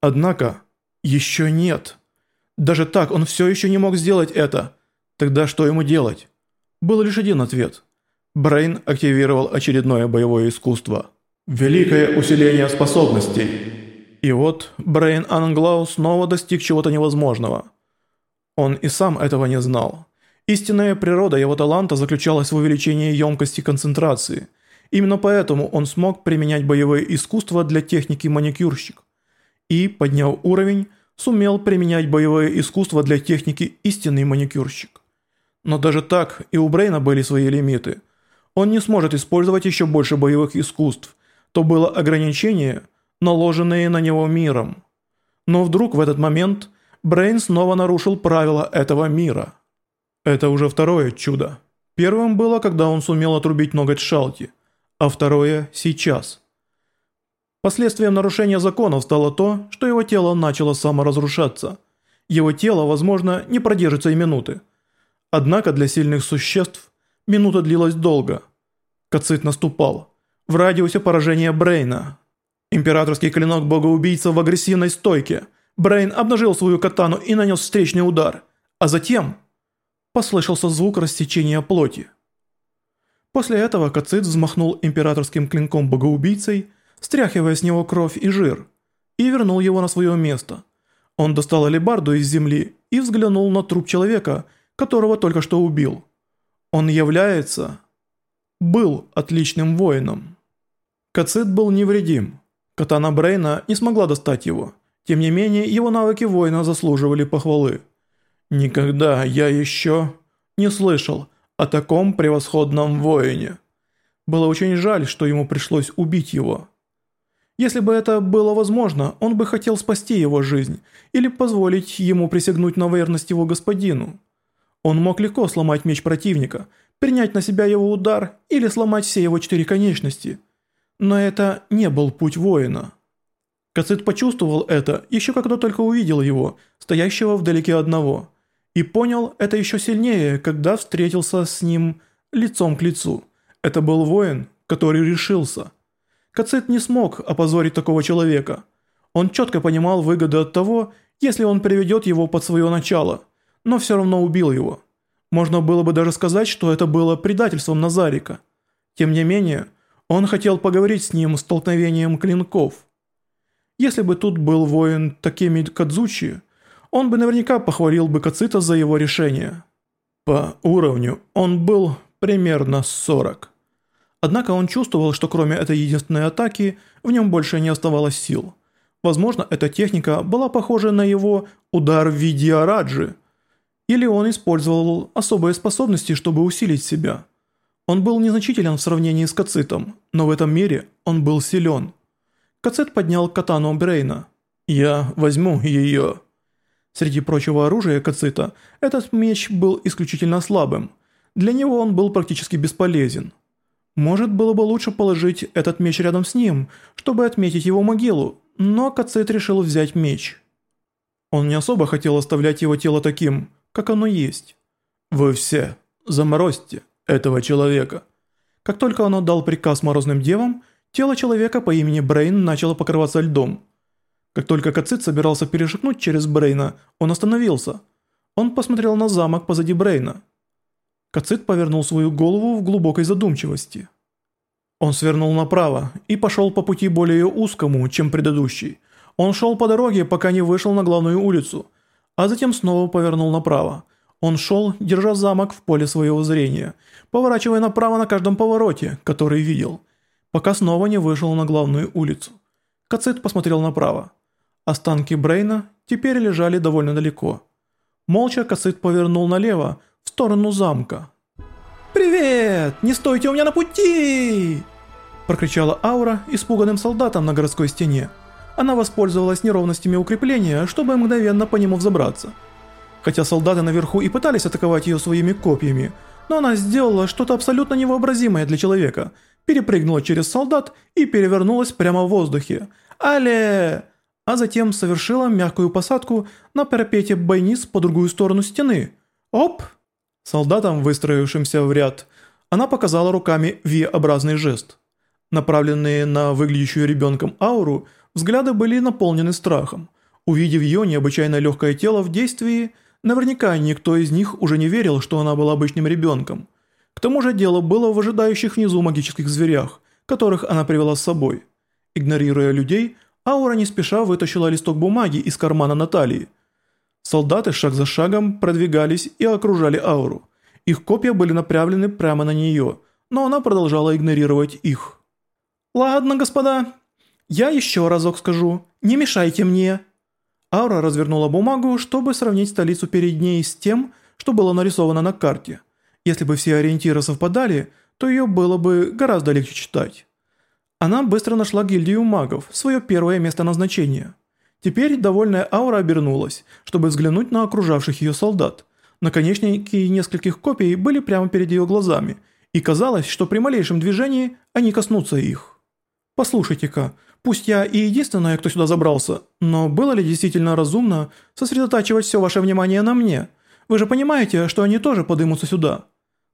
Однако, еще нет. Даже так он все еще не мог сделать это. Тогда что ему делать? Был лишь один ответ. Брейн активировал очередное боевое искусство. Великое усиление способностей. И вот Брейн Англау снова достиг чего-то невозможного. Он и сам этого не знал. Истинная природа его таланта заключалась в увеличении емкости концентрации. Именно поэтому он смог применять боевые искусства для техники маникюрщик. И, подняв уровень, сумел применять боевое искусство для техники истинный маникюрщик. Но даже так и у Брейна были свои лимиты. Он не сможет использовать еще больше боевых искусств. То было ограничение, наложенное на него миром. Но вдруг в этот момент Брейн снова нарушил правила этого мира. Это уже второе чудо. Первым было, когда он сумел отрубить ноготь Шалти, а второе – сейчас – Последствием нарушения законов стало то, что его тело начало саморазрушаться. Его тело, возможно, не продержится и минуты. Однако для сильных существ минута длилась долго. Кацит наступал. В радиусе поражения Брейна. Императорский клинок бога-убийца в агрессивной стойке. Брейн обнажил свою катану и нанес встречный удар. А затем послышался звук рассечения плоти. После этого Кацит взмахнул императорским клинком богоубийцей стряхивая с него кровь и жир, и вернул его на свое место. Он достал алебарду из земли и взглянул на труп человека, которого только что убил. Он является... был отличным воином. Кацит был невредим. Катана Брейна не смогла достать его. Тем не менее, его навыки воина заслуживали похвалы. «Никогда я еще не слышал о таком превосходном воине». Было очень жаль, что ему пришлось убить его. Если бы это было возможно, он бы хотел спасти его жизнь или позволить ему присягнуть на верность его господину. Он мог легко сломать меч противника, принять на себя его удар или сломать все его четыре конечности. Но это не был путь воина. Кацит почувствовал это еще когда только увидел его, стоящего вдалеке одного, и понял это еще сильнее, когда встретился с ним лицом к лицу. Это был воин, который решился – Кацет не смог опозорить такого человека. Он четко понимал выгоды от того, если он приведет его под свое начало, но все равно убил его. Можно было бы даже сказать, что это было предательством Назарика. Тем не менее, он хотел поговорить с ним столкновением клинков. Если бы тут был воин Такеми Кадзучи, он бы наверняка похвалил бы Кацита за его решение. По уровню он был примерно 40. Однако он чувствовал, что кроме этой единственной атаки, в нем больше не оставалось сил. Возможно, эта техника была похожа на его удар в виде Араджи. Или он использовал особые способности, чтобы усилить себя. Он был незначителен в сравнении с Кацитом, но в этом мире он был силен. Кацит поднял катану Брейна. «Я возьму ее». Среди прочего оружия Кацита, этот меч был исключительно слабым. Для него он был практически бесполезен. Может, было бы лучше положить этот меч рядом с ним, чтобы отметить его могилу, но Кацет решил взять меч. Он не особо хотел оставлять его тело таким, как оно есть. «Вы все заморозьте этого человека». Как только он отдал приказ морозным девам, тело человека по имени Брейн начало покрываться льдом. Как только Кацит собирался перешагнуть через Брейна, он остановился. Он посмотрел на замок позади Брейна. Кацит повернул свою голову в глубокой задумчивости. Он свернул направо и пошел по пути более узкому, чем предыдущий. Он шел по дороге, пока не вышел на главную улицу, а затем снова повернул направо. Он шел, держа замок в поле своего зрения, поворачивая направо на каждом повороте, который видел, пока снова не вышел на главную улицу. Кацит посмотрел направо. Останки Брейна теперь лежали довольно далеко. Молча Кацит повернул налево, в сторону замка. «Привет! Не стойте у меня на пути!» Прокричала Аура испуганным солдатам на городской стене. Она воспользовалась неровностями укрепления, чтобы мгновенно по нему взобраться. Хотя солдаты наверху и пытались атаковать ее своими копьями, но она сделала что-то абсолютно невообразимое для человека, перепрыгнула через солдат и перевернулась прямо в воздухе. «Але!» А затем совершила мягкую посадку на парапете бойниц по другую сторону стены. «Оп!» Солдатам, выстроившимся в ряд, она показала руками V-образный жест. Направленные на выглядящую ребенком ауру, взгляды были наполнены страхом. Увидев ее необычайно легкое тело в действии, наверняка никто из них уже не верил, что она была обычным ребенком. К тому же дело было в ожидающих внизу магических зверях, которых она привела с собой. Игнорируя людей, Аура не спеша вытащила листок бумаги из кармана Натальи. Солдаты шаг за шагом продвигались и окружали Ауру. Их копья были направлены прямо на нее, но она продолжала игнорировать их. «Ладно, господа, я еще разок скажу, не мешайте мне». Аура развернула бумагу, чтобы сравнить столицу перед ней с тем, что было нарисовано на карте. Если бы все ориентиры совпадали, то ее было бы гораздо легче читать. Она быстро нашла гильдию магов, свое первое место назначения. Теперь довольная аура обернулась, чтобы взглянуть на окружавших ее солдат. Наконечники нескольких копий были прямо перед ее глазами, и казалось, что при малейшем движении они коснутся их. «Послушайте-ка, пусть я и единственная, кто сюда забрался, но было ли действительно разумно сосредотачивать все ваше внимание на мне? Вы же понимаете, что они тоже подымутся сюда?»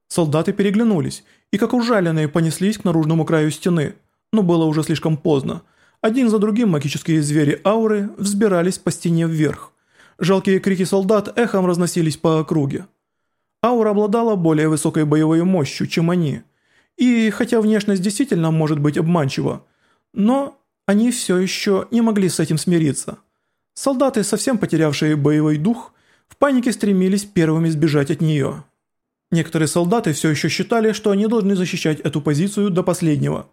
Солдаты переглянулись и как ужаленные понеслись к наружному краю стены, но было уже слишком поздно. Один за другим магические звери ауры взбирались по стене вверх. Жалкие крики солдат эхом разносились по округе. Аура обладала более высокой боевой мощью, чем они. И хотя внешность действительно может быть обманчива, но они все еще не могли с этим смириться. Солдаты, совсем потерявшие боевой дух, в панике стремились первыми сбежать от нее. Некоторые солдаты все еще считали, что они должны защищать эту позицию до последнего,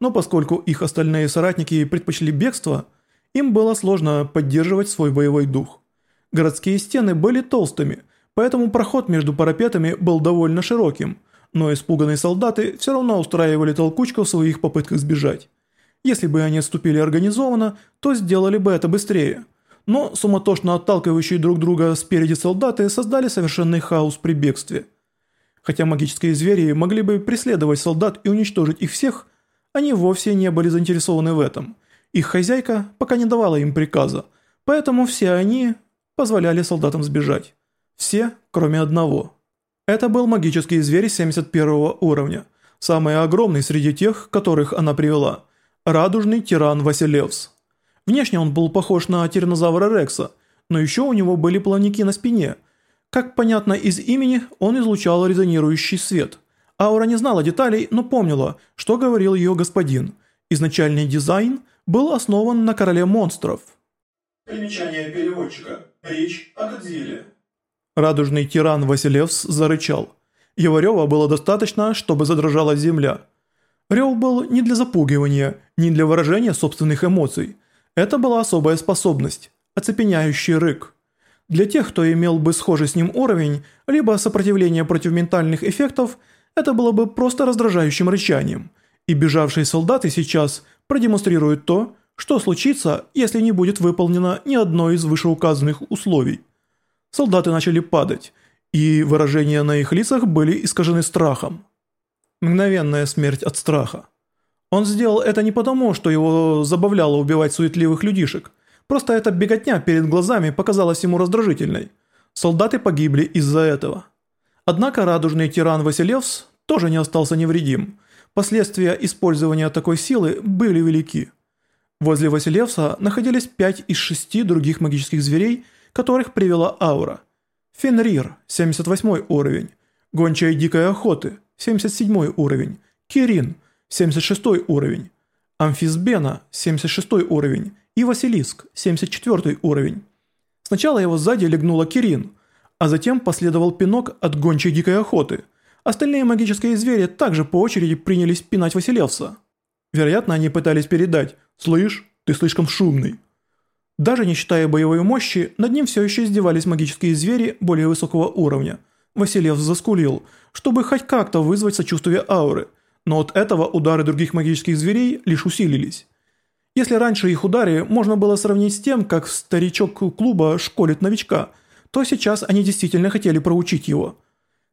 но поскольку их остальные соратники предпочли бегство, им было сложно поддерживать свой боевой дух. Городские стены были толстыми, поэтому проход между парапетами был довольно широким, но испуганные солдаты все равно устраивали толкучку в своих попытках сбежать. Если бы они отступили организованно, то сделали бы это быстрее. Но суматошно отталкивающие друг друга спереди солдаты создали совершенный хаос при бегстве – Хотя магические звери могли бы преследовать солдат и уничтожить их всех, они вовсе не были заинтересованы в этом. Их хозяйка пока не давала им приказа, поэтому все они позволяли солдатам сбежать. Все, кроме одного. Это был магический зверь 71 уровня, самый огромный среди тех, которых она привела. Радужный тиран Василевс. Внешне он был похож на тиранозавра Рекса, но еще у него были плавники на спине – как понятно из имени, он излучал резонирующий свет. Аура не знала деталей, но помнила, что говорил ее господин. Изначальный дизайн был основан на короле монстров. Примечание переводчика. Речь о Годзилле. Радужный тиран Василевс зарычал. Его рева было достаточно, чтобы задрожала земля. Рев был не для запугивания, не для выражения собственных эмоций. Это была особая способность – оцепеняющий рык. Для тех, кто имел бы схожий с ним уровень, либо сопротивление против ментальных эффектов, это было бы просто раздражающим рычанием. И бежавшие солдаты сейчас продемонстрируют то, что случится, если не будет выполнено ни одно из вышеуказанных условий. Солдаты начали падать, и выражения на их лицах были искажены страхом. Мгновенная смерть от страха. Он сделал это не потому, что его забавляло убивать суетливых людишек – Просто эта беготня перед глазами показалась ему раздражительной. Солдаты погибли из-за этого. Однако радужный тиран Василевс тоже не остался невредим. Последствия использования такой силы были велики. Возле Василевса находились пять из шести других магических зверей, которых привела аура. Фенрир, 78 уровень. Гончая дикой охоты, 77 уровень. Кирин, 76 уровень. Амфисбена, 76 уровень и Василиск, 74 уровень. Сначала его сзади легнула Кирин, а затем последовал пинок от гончей дикой охоты. Остальные магические звери также по очереди принялись пинать Василевса. Вероятно, они пытались передать «Слышь, ты слишком шумный». Даже не считая боевой мощи, над ним все еще издевались магические звери более высокого уровня. Василевс заскулил, чтобы хоть как-то вызвать сочувствие ауры, но от этого удары других магических зверей лишь усилились. Если раньше их удары можно было сравнить с тем, как старичок клуба школит новичка, то сейчас они действительно хотели проучить его.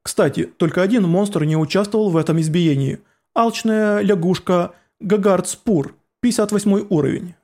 Кстати, только один монстр не участвовал в этом избиении. Алчная лягушка Гагард Спур, 58 уровень.